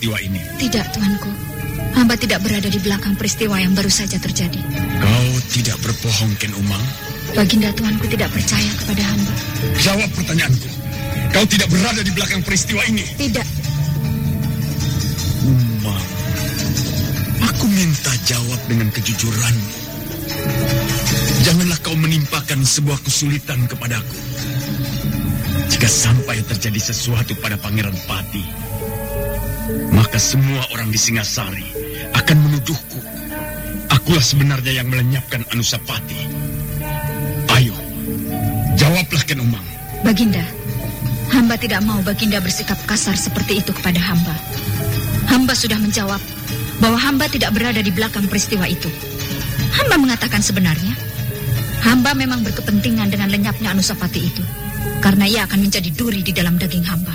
peristiwa ini? Tidak, tuanku. Hamba tidak berada di belakang peristiwa yang baru saja terjadi. Kau tidak berbohong, Ken Umang? Baginda tuanku tidak percaya kepada hamba. Jawab pertanyaanku. Kau tidak berada di belakang peristiwa ini? Tidak. Umang, aku minta jawab dengan kejujuranmu. Janganlah kau menimpakan sebuah kesulitan kepadaku. Jika sampai terjadi sesuatu pada Pangeran Pati, maka semua orang di Singasari akan menuduhku. Akulah sebenarnya yang melenyapkan Anusapati. Ayo, jawablah Ken Umang. Baginda, hamba tidak mau Baginda bersikap kasar seperti itu kepada hamba. Hamba sudah menjawab bahwa hamba tidak berada di belakang peristiwa itu. Hamba mengatakan sebenarnya, hamba memang berkepentingan dengan lenyapnya Anusapati itu. Karena ia akan menjadi duri di dalam daging hamba.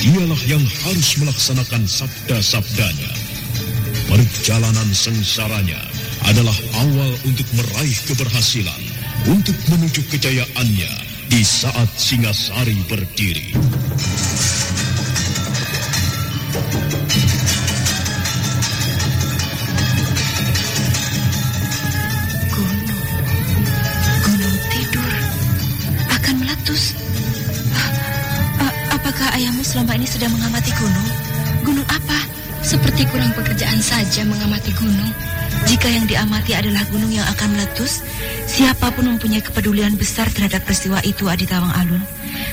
dialah yang harus melaksanakan sabda-sabdanya. Perjalanan sengsaranya adalah awal untuk meraih keberhasilan, untuk menuju kejayaannya di saat Singasari berdiri. Gunung. Gunung tidur. Akan meletus. Ah, ah, ayahmu selama ini sedang mengamati gunung? Gunung apa? Seperti kurang pekerjaan saja mengamati gunung. Jika yang diamati adalah gunung yang akan meletus, siapa pun mempunyai kepedulian besar terhadap peristiwa itu Adi Tawang Alun.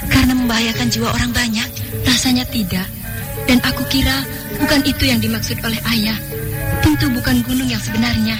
Karena membahayakan jiwa orang banyak. Rasanya tidak. Dan aku kira bukan itu yang dimaksud oleh ayah. Tentu bukan gunung yang sebenarnya.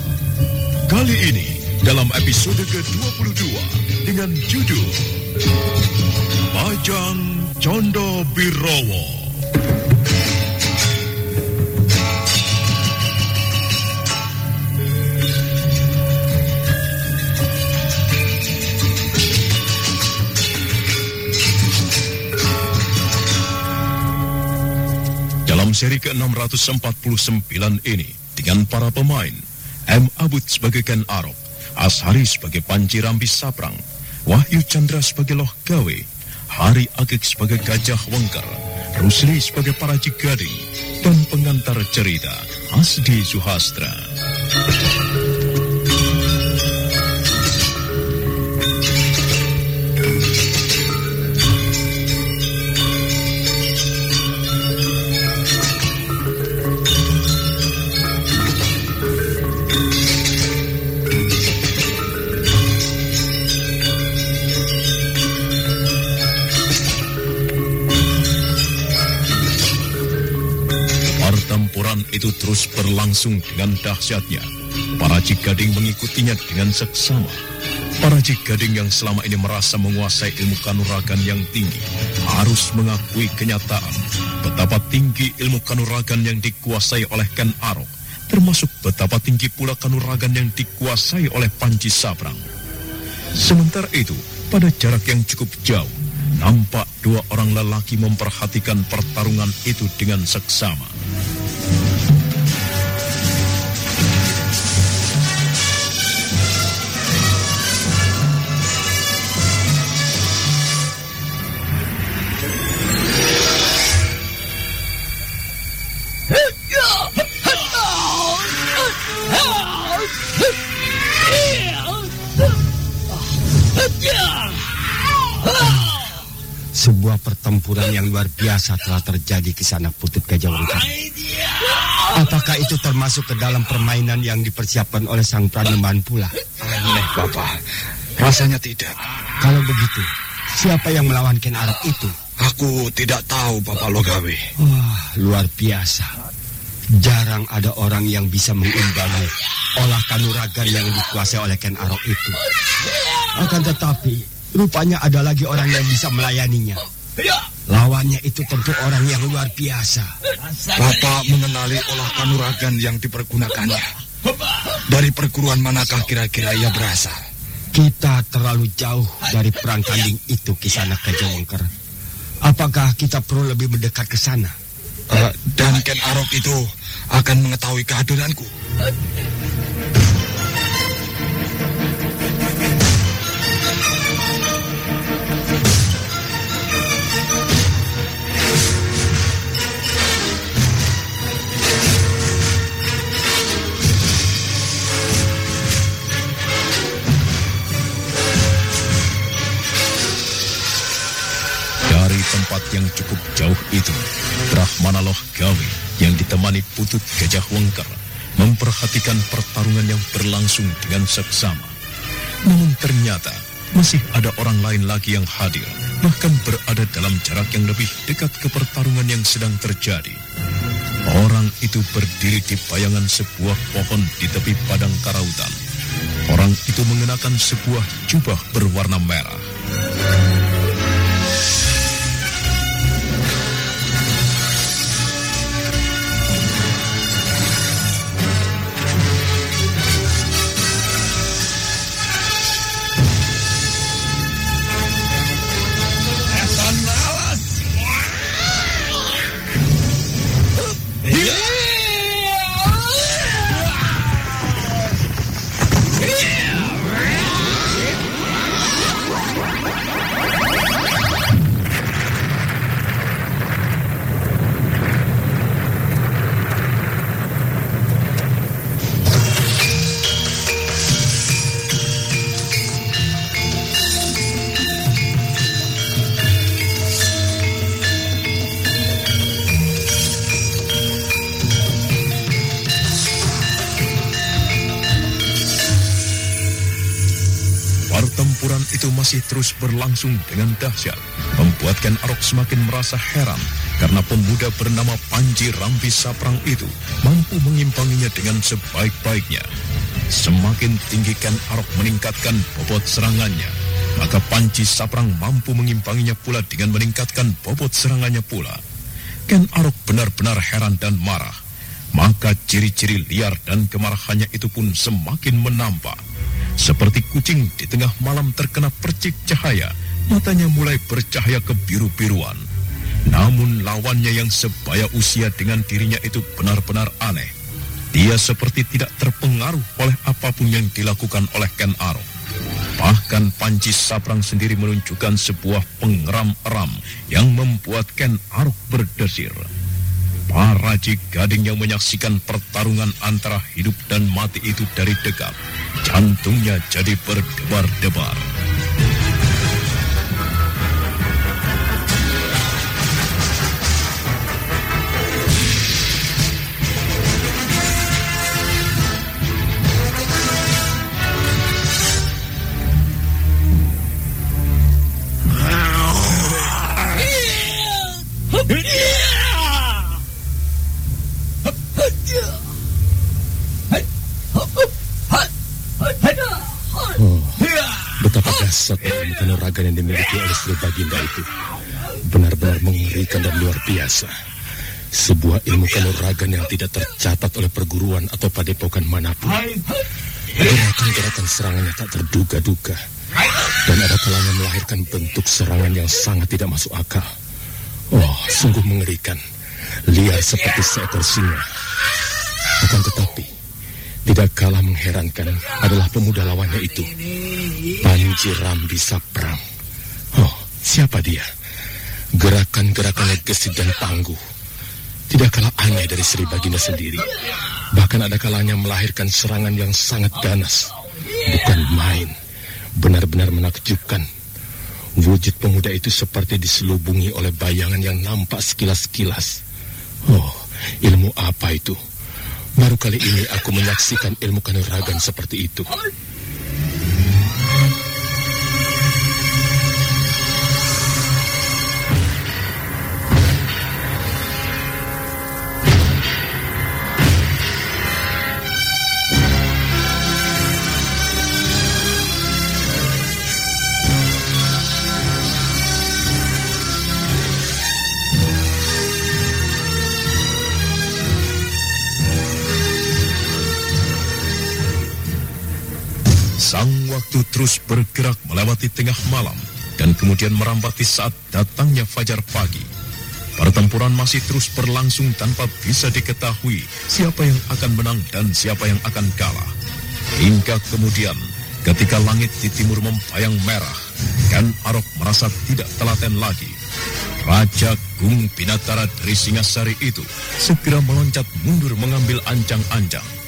Kali ini dalam episode ke-22 dengan judul Bajang Condo Birowo. Dalam seri ke-649 ini, dengan para pemain, M. Abud sebagai Ken Arok, Ashari sebagai Panji Rambis Saprang, Wahyu Chandra sebagai Loh Gawe, Hari Agik sebagai Gajah Wengker, Rusli sebagai Paraji Gading, dan pengantar cerita Hasdi Suhastra. Itu terus berlangsung dengan dahsyatnya. Para Cigading mengikutinya dengan seksama. Para Cigading yang selama ini merasa menguasai ilmu kanuragan yang tinggi harus mengakui kenyataan betapa tinggi ilmu kanuragan yang dikuasai oleh Ken Arok, termasuk betapa tinggi pula kanuragan yang dikuasai oleh Panji Sabrang. Sementara itu, pada jarak yang cukup jauh, nampak dua orang lelaki memperhatikan pertarungan itu dengan seksama. Pertempuran yang luar biasa telah terjadi di sana Putut Gajah. Apakah itu termasuk ke dalam permainan yang dipersiapkan oleh sang Pranembahan pula? Aneh, Bapak. Rasanya tidak. Kalau begitu, siapa yang melawan Ken Arok itu? Aku tidak tahu, Bapak Logawi. Wah, luar biasa. Jarang ada orang yang bisa mengimbangi olah kanuragan yang dikuasai oleh Ken Arok itu. Akan tetapi, rupanya ada lagi orang yang bisa melayaninya. Lawannya itu tentu orang yang luar biasa. Bapak mengenali olah kanuragan yang dipergunakannya. Dari perguruan manakah kira-kira ia berasal? Kita terlalu jauh dari perang kambing itu ke sana ke Jawangker. Apakah kita perlu lebih mendekat ke sana? Eh, dan Ken Arok itu akan mengetahui kehadiranku. Yang cukup jauh itu, Brahmana Loh Gawe yang ditemani Putut Gajah Wengker memperhatikan pertarungan yang berlangsung dengan seksama. Namun ternyata masih ada orang lain lagi yang hadir, bahkan berada dalam jarak yang lebih dekat ke pertarungan yang sedang terjadi. Orang itu berdiri di bayangan sebuah pohon di tepi padang karautan. Orang itu mengenakan sebuah jubah berwarna merah. Berlangsung dengan dahsyat, membuat Ken Arok semakin merasa heran karena pemuda bernama Panji Rampi Saprang itu mampu mengimbanginya dengan sebaik-baiknya. Semakin tinggi Ken Arok meningkatkan bobot serangannya, maka Panji Saprang mampu mengimbanginya pula dengan meningkatkan bobot serangannya pula. Ken Arok benar-benar heran dan marah. Maka ciri-ciri liar dan kemarahannya itu pun semakin menampak. Seperti kucing di tengah malam terkena percik cahaya, matanya mulai bercahaya kebiru-biruan. Namun lawannya yang sebaya usia dengan dirinya itu benar-benar aneh. Dia seperti tidak terpengaruh oleh apa pun yang dilakukan oleh Ken Arok. Bahkan Panji Saprang sendiri menunjukkan sebuah pengeram-eram yang membuat Ken Arok berdesir. Para gading yang menyaksikan pertarungan antara hidup dan mati itu dari dekat, jantungnya jadi berdebar-debar. Ilmu kanuragan yang dimiliki oleh Sri Baginda itu. Benar-benar mengerikan dan luar biasa. Sebuah ilmu kanuragan yang tidak tercatat oleh perguruan atau padepokan mana pun. Gerakan-gerakan serangannya tak terduga-duga. Dan ada kalanya melahirkan bentuk serangan yang sangat tidak masuk akal. Oh, sungguh mengerikan. Liar seperti seekor singa. Akan tetapi, tidak kalah mengherankan adalah pemuda lawannya itu. Panji Rambi Saprang. Oh, siapa dia? Gerakan-gerakannya gesit dan tangguh. Tidak kalah aneh dari Sri Baginda sendiri. Bahkan ada kalanya melahirkan serangan yang sangat ganas. Bukan main. Benar-benar menakjubkan. Wujud pemuda itu seperti diselubungi oleh bayangan yang nampak sekilas-kilas. Oh, ilmu apa itu? Baru kali ini aku menyaksikan ilmu kanuragan seperti itu. Waktu terus bergerak melewati tengah malam dan kemudian merambati saat datangnya fajar pagi. Pertempuran masih terus berlangsung tanpa bisa diketahui siapa yang akan menang dan siapa yang akan kalah. Hingga kemudian ketika langit di timur membayang merah, Ken Arok merasa tidak telaten lagi. Raja Gung Pinatara dari Singasari itu segera meloncat mundur mengambil ancang-ancang.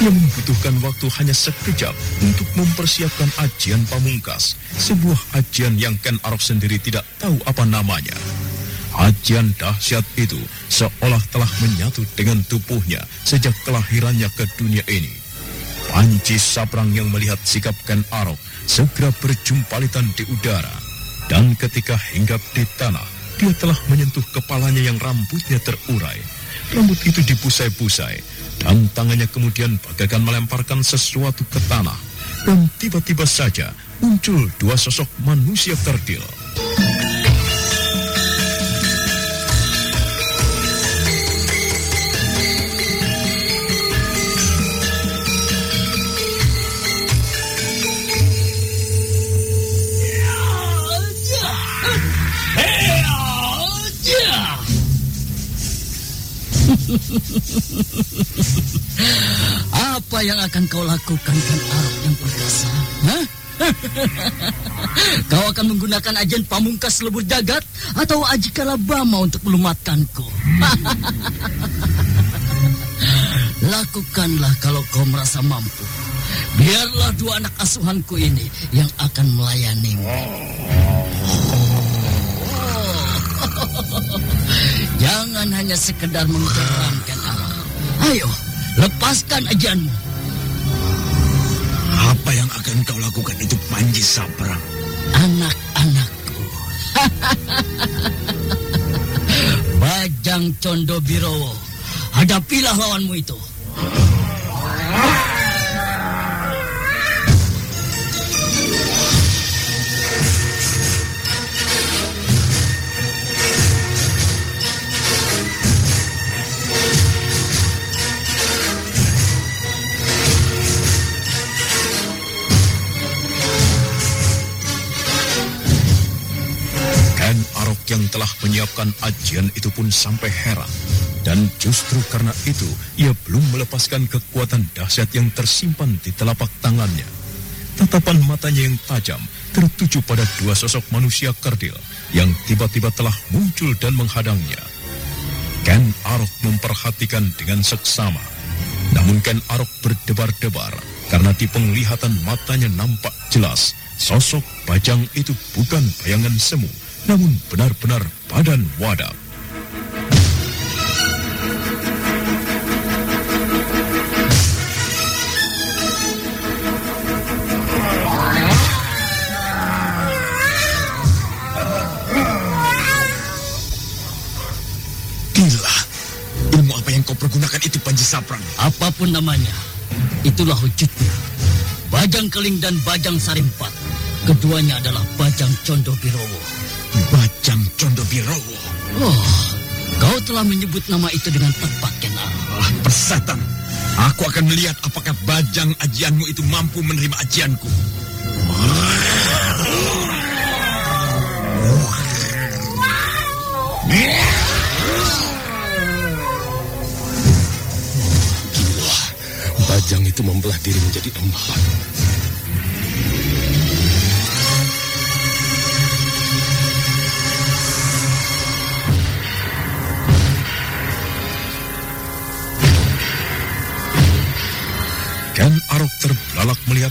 Ia membutuhkan waktu hanya sekejap untuk mempersiapkan ajian pamungkas, sebuah ajian yang Ken Arok sendiri tidak tahu apa namanya. Ajian dahsyat itu seolah telah menyatu dengan tubuhnya sejak kelahirannya ke dunia ini. Panci Saprang yang melihat sikap Ken Arok segera berjumpalitan di udara. Dan ketika hinggap di tanah, dia telah menyentuh kepalanya yang rambutnya terurai. Rambut itu dipusai-pusai, dan tangannya kemudian bagaikan melemparkan sesuatu ke tanah. Dan tiba-tiba saja muncul dua sosok manusia kerdil. Apa yang akan kau lakukan kan Arok yang perkasa? Hah? kau akan menggunakan ajen pamungkas lebur jagat atau ajikala bama untuk melumatkanku? Lakukanlah kalau kau merasa mampu. Biarlah dua anak asuhanku ini yang akan melayanimu. Jangan hanya sekedar menggeramkan Arok. Ayo, lepaskan ajanmu. Apa yang akan kau lakukan itu Panji Saprang? Anak-anakku. Bajang Condo Birowo. Hadapilah lawanmu itu. Menyiapkan ajian itu pun sampai heran. Dan justru karena itu, ia belum melepaskan kekuatan dahsyat yang tersimpan di telapak tangannya. Tatapan matanya yang tajam tertuju pada dua sosok manusia kerdil yang tiba-tiba telah muncul dan menghadangnya. Ken Arok memperhatikan dengan seksama. Namun Ken Arok berdebar-debar karena di penglihatan matanya nampak jelas sosok bajang itu bukan bayangan semu, namun benar-benar badan. Gila. Ilmu apa yang kau pergunakan itu Panji Saprang? Apa pun namanya, itulah wujudnya. Bajang Keling dan Bajang Sarimpat. Keduanya adalah Bajang Condo Birowo. Bajang Condo Birowo. Oh, kau telah menyebut nama itu dengan tepat, Ken Arok. Ah, persatan. Aku akan melihat apakah bajang ajianmu itu mampu menerima ajianku. Gila, bajang itu membelah diri menjadi empat.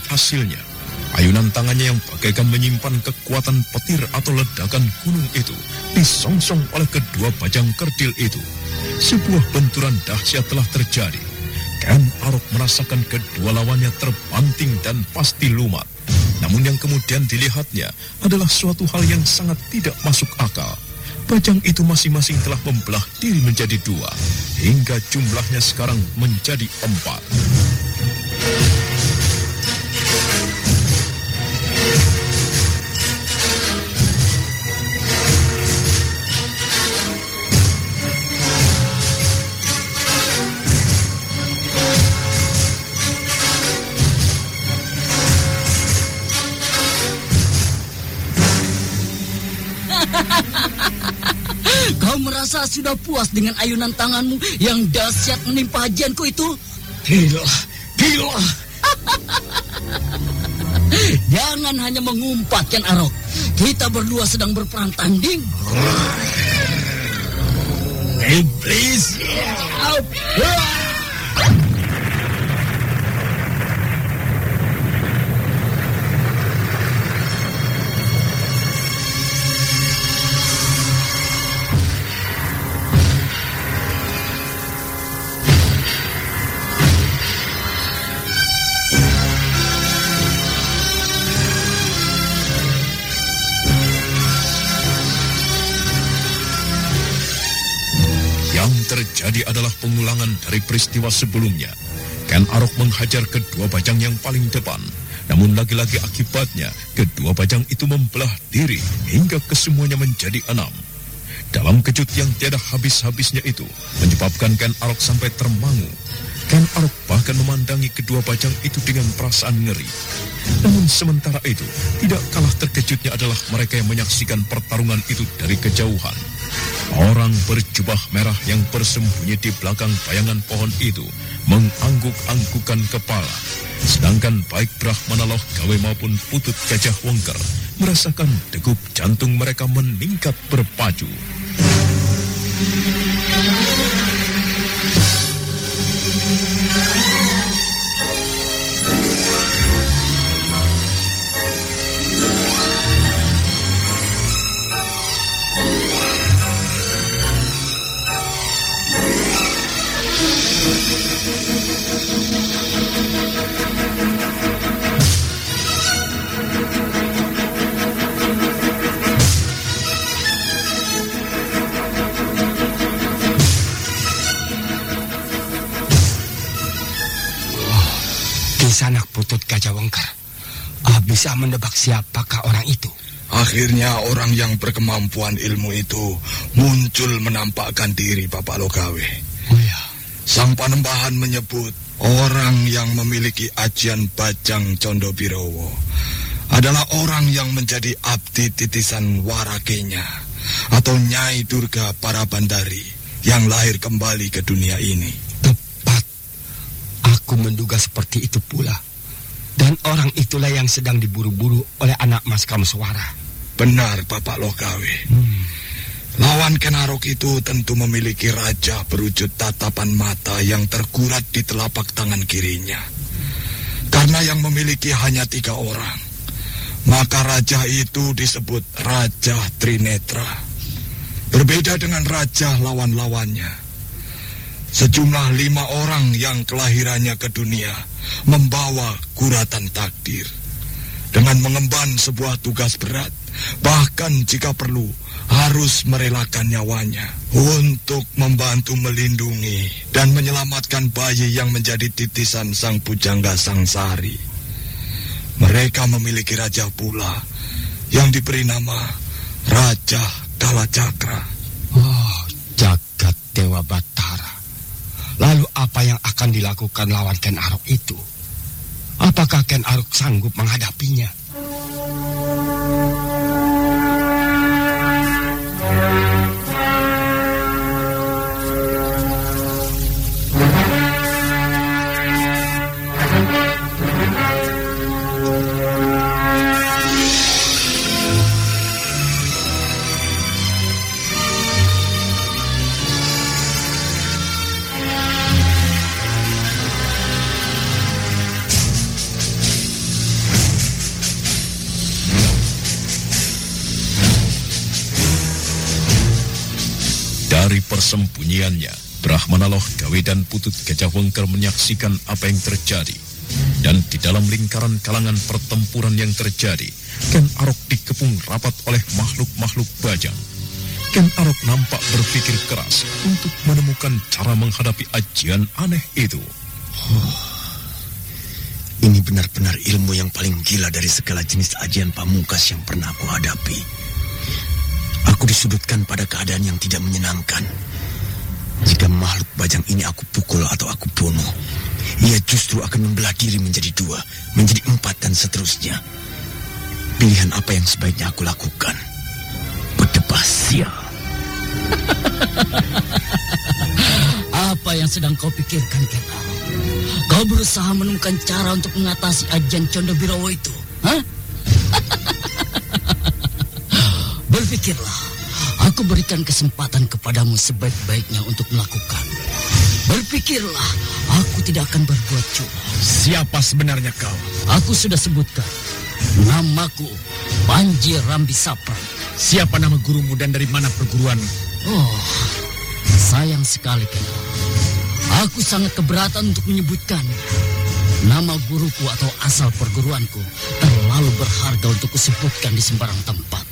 Melihat hasilnya. Ayunan tangannya yang bagaikan menyimpan kekuatan petir atau ledakan gunung itu disongsong oleh kedua bajang kerdil itu. Sebuah benturan dahsyat telah terjadi. Ken Arok merasakan kedua lawannya terbanting dan pasti lumat. Namun yang kemudian dilihatnya adalah suatu hal yang sangat tidak masuk akal. Bajang itu masing-masing telah membelah diri menjadi dua, hingga jumlahnya sekarang menjadi empat. Sudah puas dengan ayunan tanganmu yang dahsyat menimpa hajianku itu? Gila, gila. Jangan hanya mengumpat, Ken Arok. Kita berdua sedang berperang tanding. Iblis. Terjadi adalah pengulangan dari peristiwa sebelumnya. Ken Arok menghajar kedua bajang yang paling depan. Namun lagi-lagi akibatnya, kedua bajang itu membelah diri hingga kesemuanya menjadi enam. Dalam kejut yang tiada habis-habisnya itu, menyebabkan Ken Arok sampai termangu. Ken Arok bahkan memandangi kedua bajang itu dengan perasaan ngeri. Namun sementara itu, tidak kalah terkejutnya adalah mereka yang menyaksikan pertarungan itu dari kejauhan. Orang berjubah merah yang bersembunyi di belakang bayangan pohon itu mengangguk-anggukan kepala. Sedangkan baik Brahmana Loh Gawe maupun Putut Gajah Wongker merasakan degup jantung mereka meningkat berpacu. Kisanak Akhirnya orang yang berkemampuan ilmu itu muncul menampakkan diri Bapak Logawe. Oh ya, Sang Panembahan menyebut orang yang memiliki ajian Bajang Condo Birowo adalah orang yang menjadi abdi titisan warakenya atau Nyai Durga para bandari yang lahir kembali ke dunia ini. tepat. Aku menduga seperti itu pula. Dan orang itulah yang sedang diburu-buru oleh anak Mas Kamswara. Benar Bapak Logawe. Lawan Kenarok itu tentu memiliki raja berwujud tatapan mata yang terkurat di telapak tangan kirinya. Karena yang memiliki hanya tiga orang, maka raja itu disebut Raja Trinetra. Berbeda dengan raja lawan-lawannya. Sejumlah lima orang yang kelahirannya ke dunia membawa guratan takdir. Dengan mengemban sebuah tugas berat, bahkan jika perlu harus merelakan nyawanya untuk membantu melindungi dan menyelamatkan bayi yang menjadi titisan sang pujangga Sangsari. Mereka memiliki raja pula yang diberi nama Raja Kalacakra. Oh, jagat Dewa Batara. Lalu apa yang akan dilakukan lawan Ken Arok itu? Apakah Ken Arok sanggup menghadapinya? Persembunyiannya, Brahmana Loh Gawe dan Putut Gajah Wengker menyaksikan apa yang terjadi. Dan di dalam lingkaran kalangan pertempuran yang terjadi, Ken Arok dikepung rapat oleh makhluk-makhluk bajang. Ken Arok nampak berpikir keras untuk menemukan cara menghadapi ajian aneh itu. Ini benar-benar ilmu yang paling gila dari segala jenis ajian pamungkas yang pernah aku hadapi. Aku disudutkan pada keadaan yang tidak menyenangkan. Jika makhluk bajang ini aku pukul atau aku bunuh, ia justru akan membelah diri menjadi dua, menjadi empat dan seterusnya. Pilihan apa yang sebaiknya aku lakukan? Berdebat sial. Apa yang sedang kau pikirkan, Ken? Kau berusaha menemukan cara untuk mengatasi ajian Condo Birowo itu, hah? Berpikirlah, aku berikan kesempatan kepadamu sebaik-baiknya untuk melakukan. Berpikirlah, aku tidak akan berbuat curang. Siapa sebenarnya kau? Aku sudah sebutkan, namaku Panji Rambi Sapra. Siapa nama gurumu dan dari mana perguruanmu? Oh, sayang sekali Ken. Aku sangat keberatan untuk menyebutkannya. Nama guruku atau asal perguruanku terlalu berharga untuk kusebutkan di sembarang tempat.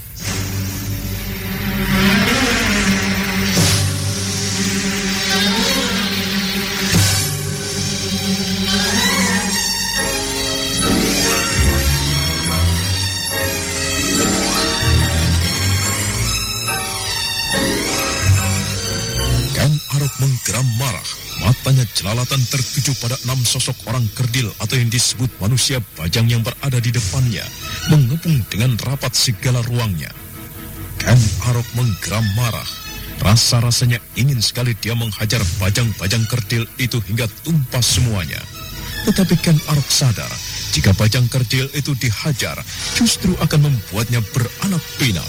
Matanya jelalatan tertuju pada enam sosok orang kerdil atau yang disebut manusia bajang yang berada di depannya. Mengepung dengan rapat segala ruangnya. Ken Arok menggeram marah. Rasa-rasanya ingin sekali dia menghajar bajang-bajang kerdil itu hingga tumpah semuanya. Tetapi Ken Arok sadar, jika bajang kerdil itu dihajar, justru akan membuatnya beranak pinak.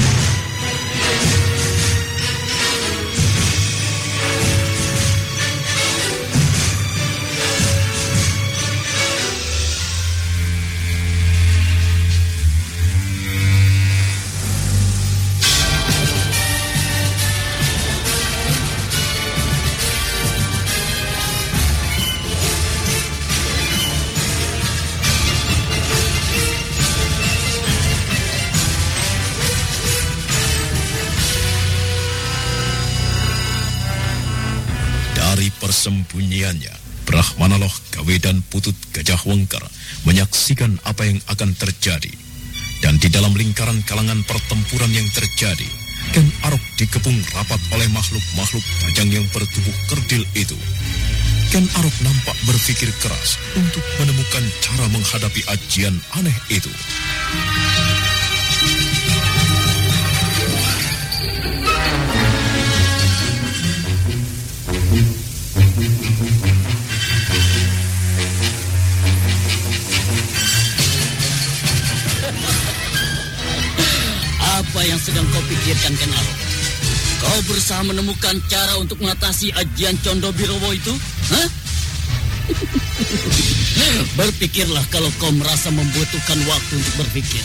Persembunyiannya, Brahmana Loh Gawe dan Putut Gajah Wengker menyaksikan apa yang akan terjadi. Dan di dalam lingkaran kalangan pertempuran yang terjadi, Ken Arok dikepung rapat oleh makhluk-makhluk bajang yang bertubuh kerdil itu. Ken Arok nampak berpikir keras untuk menemukan cara menghadapi ajian aneh itu. Sedang kau pikirkan, Ken Arok? Kau berusaha menemukan cara untuk mengatasi ajian Condo Birowo itu? Hah? Berpikirlah kalau kau merasa membutuhkan waktu untuk berpikir.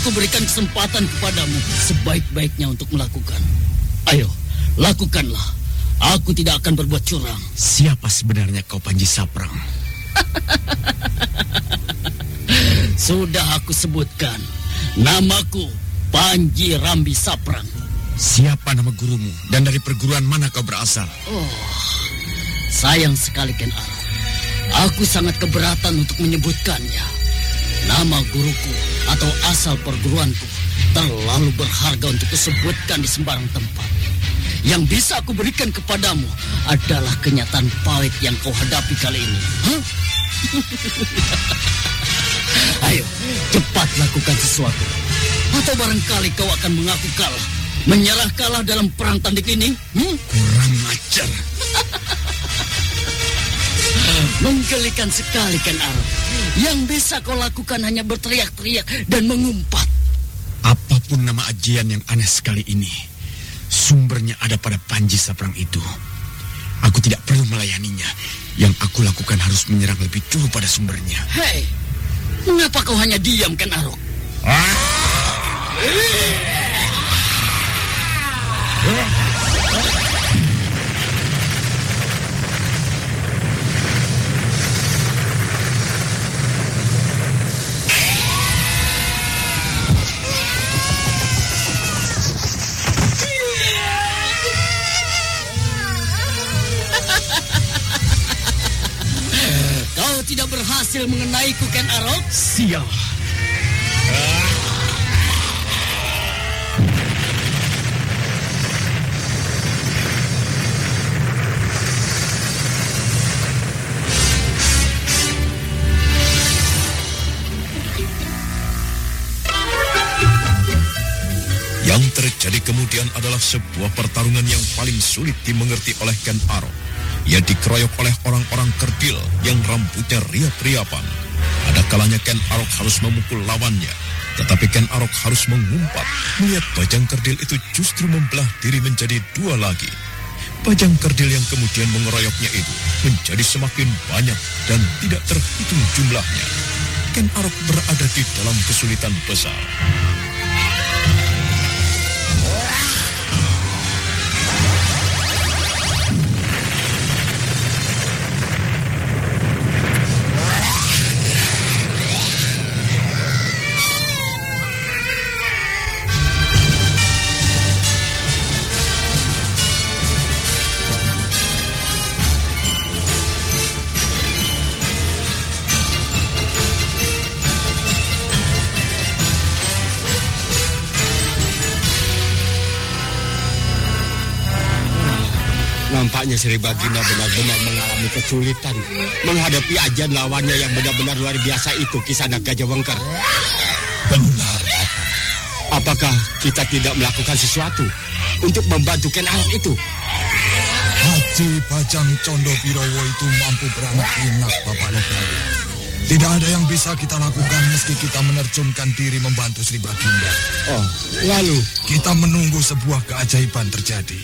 Aku berikan kesempatan kepadamu sebaik-baiknya untuk melakukan. Ayo, lakukanlah. Aku tidak akan berbuat curang. Siapa sebenarnya kau Panji Saprang? Sudah aku sebutkan. Namaku Panji Rambi Saprang. Siapa nama gurumu dan dari perguruan mana kau berasal? Oh, sayang sekali Ken Arok. Aku sangat keberatan untuk menyebutkannya. Nama guruku atau asal perguruanku terlalu berharga untuk disebutkan di sembarang tempat. yang bisa aku berikan kepadamu adalah kenyataan pahit yang kau hadapi kali ini. Hah? Ayo, cepat lakukan sesuatu. Atau barangkali kau akan mengaku kalah. Menyerah kalah dalam perang tandik ini? Hmm? Kurang ajar. Menggelikan sekali kan Arok. Yang bisa kau lakukan hanya berteriak-teriak dan mengumpat. Apa pun nama ajian yang aneh sekali ini, sumbernya ada pada Panji Saprang itu. Aku tidak perlu melayaninya. Yang aku lakukan harus menyerang lebih dulu pada sumbernya. Hei, mengapa kau hanya diam kan Arok? Kau tidak berhasil mengenaiku kan Arok? Sial. Kemudian adalah sebuah pertarungan yang paling sulit dimengerti oleh Ken Arok. Ia dikeroyok oleh orang-orang kerdil yang rambutnya riap-riapan. Ada kalanya Ken Arok harus memukul lawannya, tetapi Ken Arok harus mengumpat melihat bajang kerdil itu justru membelah diri menjadi dua lagi. Bajang kerdil yang kemudian mengeroyoknya itu menjadi semakin banyak dan tidak terhitung jumlahnya. Ken Arok berada di dalam kesulitan besar. Sri Baginda benar-benar mengalami kesulitan menghadapi ajan lawannya yang benar-benar luar biasa itu kisah Gajah Wengker. Benar. Apakah kita tidak melakukan sesuatu untuk membantu Ken Arok itu? Haji Bajang Condo Birowo itu mampu beranak pinak Bapak Lokawi. Tidak ada yang bisa kita lakukan meski kita menerjunkan diri membantu Sri Baginda. Oh, lalu Kita menunggu sebuah keajaiban terjadi.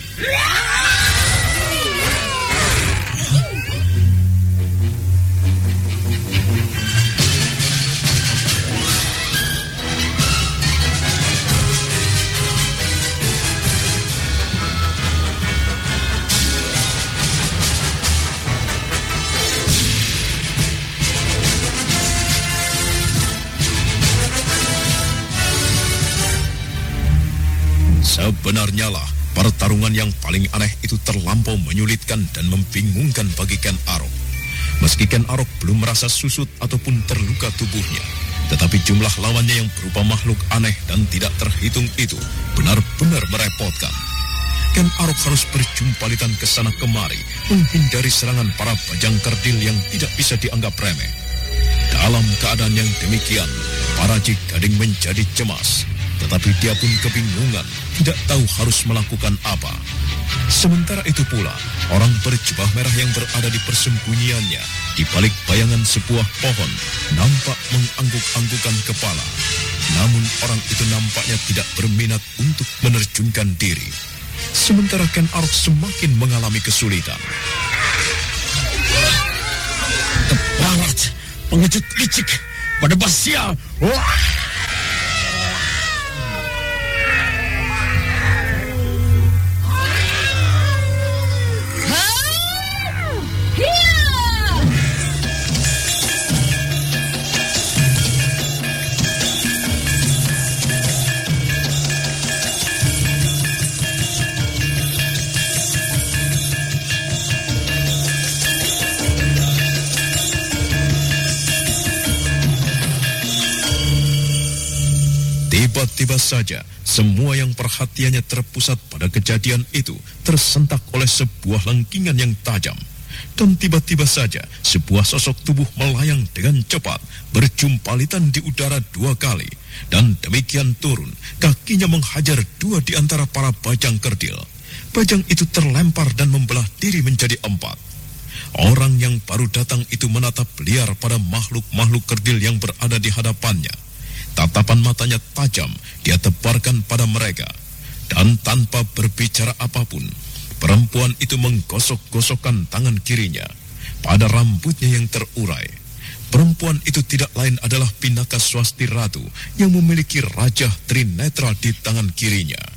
Sebenarnya lah, pertarungan yang paling aneh itu terlampau menyulitkan dan membingungkan bagi Ken Arok. Meski Ken Arok belum merasa susut ataupun terluka tubuhnya, tetapi jumlah lawannya yang berupa makhluk aneh dan tidak terhitung itu benar-benar merepotkan. Ken Arok harus berjumpalitan ke sana kemari, menghindari serangan para bajang kerdil yang tidak bisa dianggap remeh. Dalam keadaan yang demikian, para Gading menjadi cemas. Tetapi dia pun kebingungan, tidak tahu harus melakukan apa. Sementara itu pula, orang berjubah merah yang berada di persembunyiannya, di balik bayangan sebuah pohon, nampak mengangguk-anggukan kepala. Namun orang itu nampaknya tidak berminat untuk menerjunkan diri. Sementara Ken Arok semakin mengalami kesulitan. Barat, pengecut licik, pada basial. Wah! Tiba-tiba saja semua yang perhatiannya terpusat pada kejadian itu tersentak oleh sebuah lengkingan yang tajam. Dan tiba-tiba saja sebuah sosok tubuh melayang dengan cepat, berjumpalitan di udara dua kali. Dan demikian turun, kakinya menghajar dua di antara para bajang kerdil. Bajang itu terlempar dan membelah diri menjadi empat. Orang yang baru datang itu menatap liar pada makhluk-makhluk kerdil yang berada di hadapannya. Tatapan matanya tajam, dia tebarkan pada mereka. Dan tanpa berbicara apa pun, perempuan itu menggosok-gosokkan tangan kirinya pada rambutnya yang terurai. Perempuan itu tidak lain adalah Pinaka Swasti Ratu yang memiliki Raja Trinetra di tangan kirinya.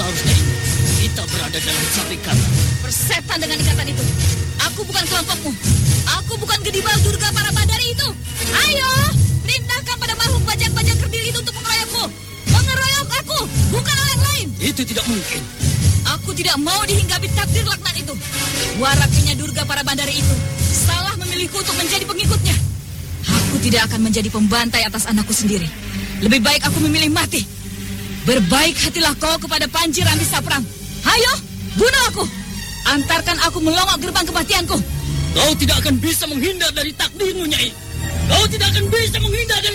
Seharusnya ingat, kita berada dalam satu ikatan. Persetan dengan ikatan itu. Aku bukan kelompokmu. Aku bukan gedibal durga para badari itu. Ayo, perintahkan pada makhluk bajang-bajang kerdil itu untuk mengeroyokku. Mengeroyok aku, bukan orang lain. Itu tidak mungkin. Aku tidak mau dihinggapi takdir laknat itu. Warapinya durga para bandari itu salah memilihku untuk menjadi pengikutnya. Aku tidak akan menjadi pembantai atas anakku sendiri. Lebih baik aku memilih mati. Berbaik hatilah kau kepada Panji Rambi Saprang. Hayo, bunuh aku. Antarkan aku melongok gerbang kematianku. Kau tidak akan bisa menghindar dari takdirmu, Nyai. Kau tidak akan bisa menghindar dari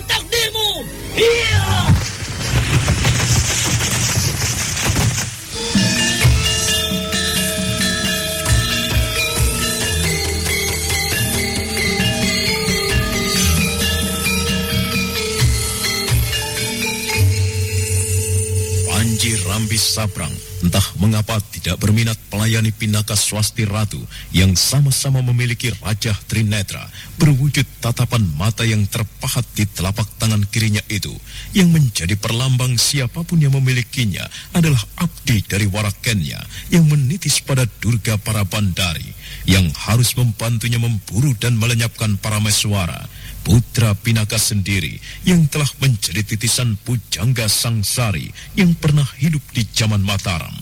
Sabrang entah mengapa tidak berminat melayani Pinaka Swasti Ratu yang sama-sama memiliki Raja Trinetra berwujud tatapan mata yang terpahat di telapak tangan kirinya itu. Yang menjadi perlambang siapa pun yang memilikinya adalah abdi dari warakennya yang menitis pada durga para bandari yang harus membantunya memburu dan melenyapkan para meswara putra Pinaka sendiri yang telah menjadi titisan pujangga Sangsari yang pernah hidup di zaman Mataram.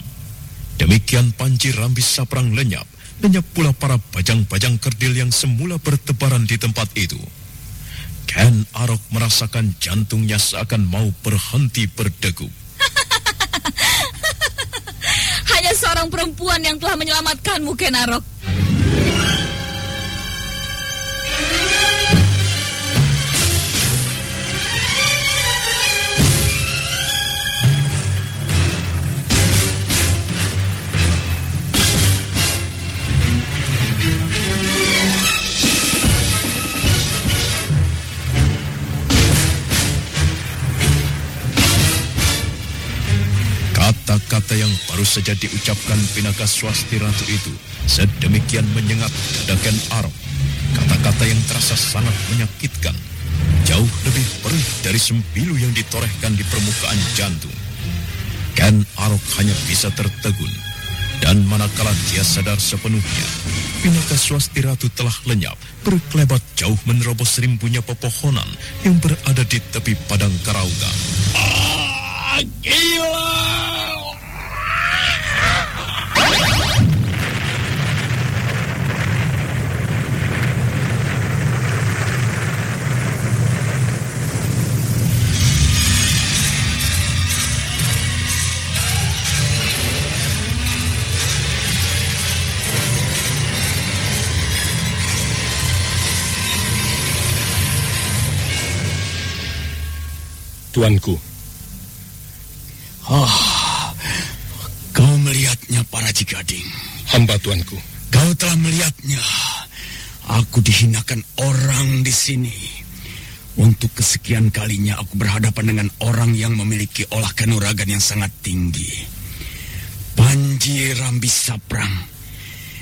Demikian Panji Rambis Saprang lenyap, lenyap pula para bajang-bajang kerdil yang semula bertebaran di tempat itu. Ken Arok merasakan jantungnya seakan mau berhenti berdegup. Hanya seorang perempuan yang telah menyelamatkanmu, Kenarok. Kata-kata baru saja diucapkan Pinaka Swasti Ratu itu sedemikian menyengat dada Ken Arok. Kata-kata yang terasa sangat menyakitkan. Jauh lebih perih dari sempilu yang ditorehkan di permukaan jantung. Ken Arok hanya bisa tertegun. Dan manakala dia sadar sepenuhnya, Pinaka Swasti Ratu telah lenyap, berkelebat jauh menerobos rimbunya pepohonan yang berada di tepi padang karauga. Tuanku, Kau melihatnya para Cigading. hamba tuanku. Kau telah melihatnya. Aku dihinakan orang di sini. Untuk kesekian kalinya aku berhadapan dengan orang yang memiliki olah kanuragan yang sangat tinggi. Panji Rambi Saprang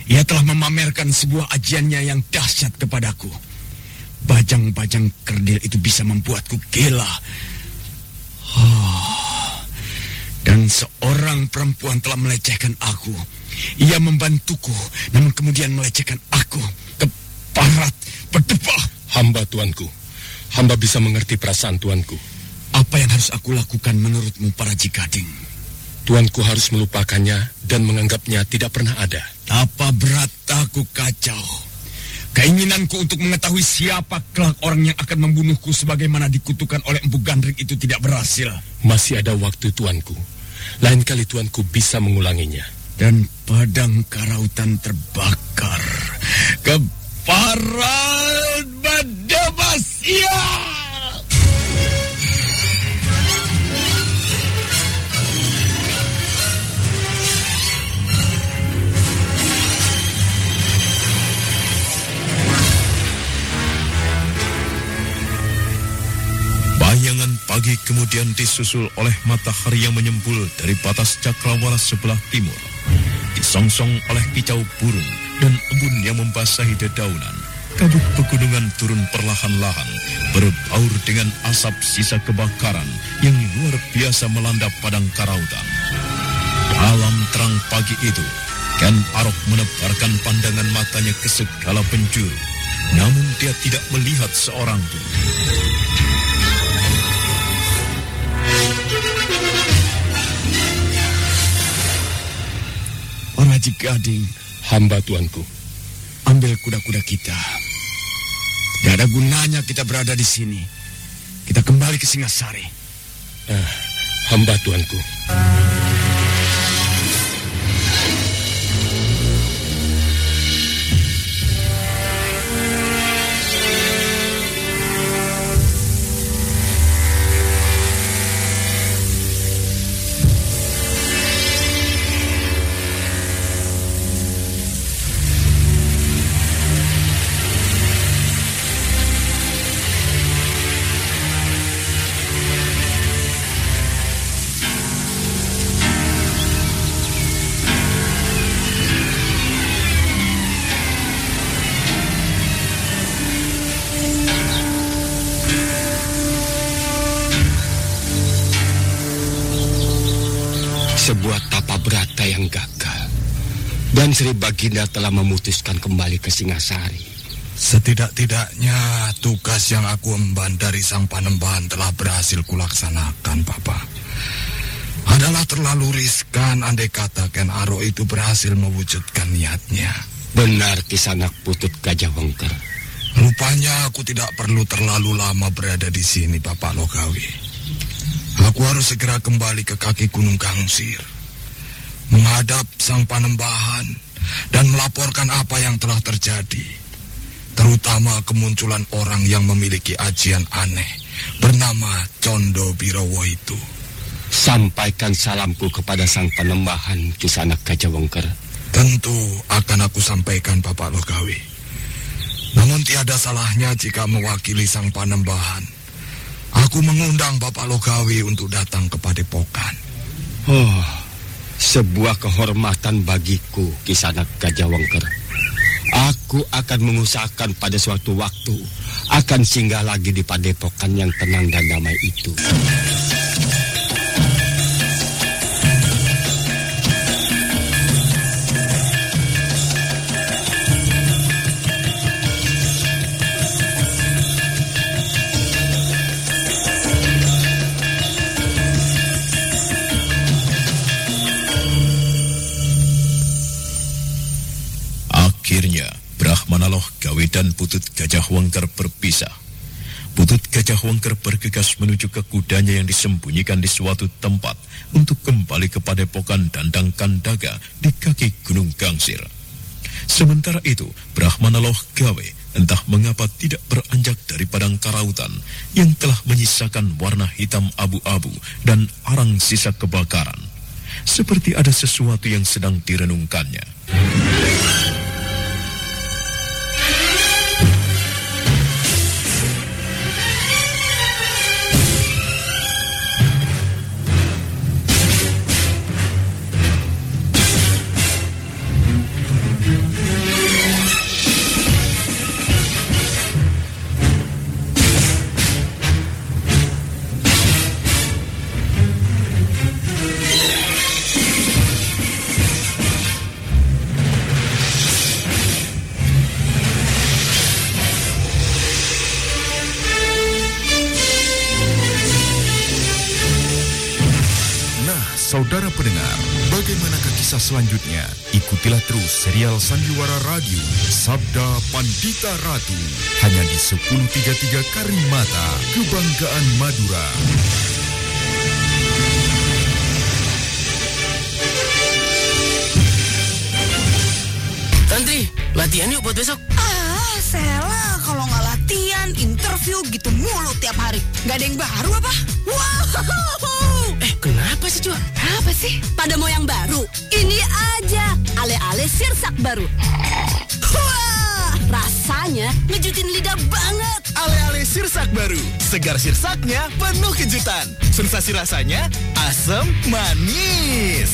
Ia telah memamerkan sebuah ajiannya yang dahsyat kepadaku. Bajang-bajang kerdil itu bisa membuatku gila. Oh, dan seorang perempuan telah melecehkan aku. Ia membantuku, namun kemudian melecehkan aku. Keparat, berdebah. Hamba tuanku, hamba bisa mengerti perasaan tuanku. Apa yang harus aku lakukan menurutmu para jikading? Tuanku harus melupakannya dan menganggapnya tidak pernah ada. Apa berat aku kacau. Keinginanku untuk mengetahui siapa kelak orang yang akan membunuhku sebagaimana dikutukan oleh Empu Gandrik itu tidak berhasil. Masih ada waktu tuanku. Lain kali tuanku bisa mengulanginya. Dan padang karautan terbakar. Keparat Badabasia! Pagi kemudian disusul oleh matahari yang menyembul dari batas cakrawala sebelah timur. Disongsong oleh kicau burung dan embun yang membasahi dedaunan. Kabut pegunungan turun perlahan-lahan, berbaur dengan asap sisa kebakaran yang luar biasa melanda padang karautan. Dalam terang pagi itu, Ken Arok menebarkan pandangan matanya ke segala penjuru, namun dia tidak melihat seorang pun. Para jikading, Hamba tuanku. ambil kuda-kuda kita. Tidak ada gunanya kita berada di sini. Kita kembali ke Singasari. Eh, hamba tuanku. Baginda telah memutuskan kembali ke Singasari. Setidak-tidaknya tugas yang aku emban dari sang panembahan telah berhasil kulaksanakan, Papa. Adalah terlalu riskan andai kata Ken Aro itu berhasil mewujudkan niatnya. Benar kisanak putut Gajah Wengker. Rupanya aku tidak perlu terlalu lama berada di sini, Bapak Logawi. Aku harus segera kembali ke kaki Gunung Gangsir. Menghadap sang panembahan dan melaporkan apa yang telah terjadi. Terutama kemunculan orang yang memiliki ajian aneh bernama Condo Birowo itu. Sampaikan salamku kepada sang penembahan kisanak Gajah Wengker. Tentu akan aku sampaikan Bapak Logawi. Namun tiada salahnya jika mewakili sang panembahan. Aku mengundang Bapak Logawi untuk datang ke Padepokan. Oh, sebuah kehormatan bagiku kisanak Gajah Wengker. Aku akan mengusahakan pada suatu waktu akan singgah lagi di padepokan yang tenang dan damai itu. Dan Putut Gajah Wengker berpisah. Putut Gajah Wengker bergegas menuju ke kudanya yang disembunyikan di suatu tempat untuk kembali ke padepokan Dandang Kandaga di kaki Gunung Gangsir. Sementara itu, Brahmana Loh Gawe entah mengapa tidak beranjak dari padang karautan yang telah menyisakan warna hitam abu-abu dan arang sisa kebakaran. Seperti ada sesuatu yang sedang direnungkannya. Selanjutnya? Ikutilah terus serial Sandiwara Radio Sabda Pandita Ratu hanya di 1033 Karimata, Kebanggaan Madura. Tantri, latihan yuk buat besok. Ah, Sela, kalau nggak latihan, interview gitu mulu tiap hari. Nggak ada yang baru apa? Wow! Eh, kenapa sih, Cua? Apa sih? Pada mau yang baru? Ini aja, ale-ale sirsak baru. Wah, rasanya ngejutin lidah banget. Ale-ale sirsak baru. Segar sirsaknya penuh kejutan. Sensasi rasanya asam manis.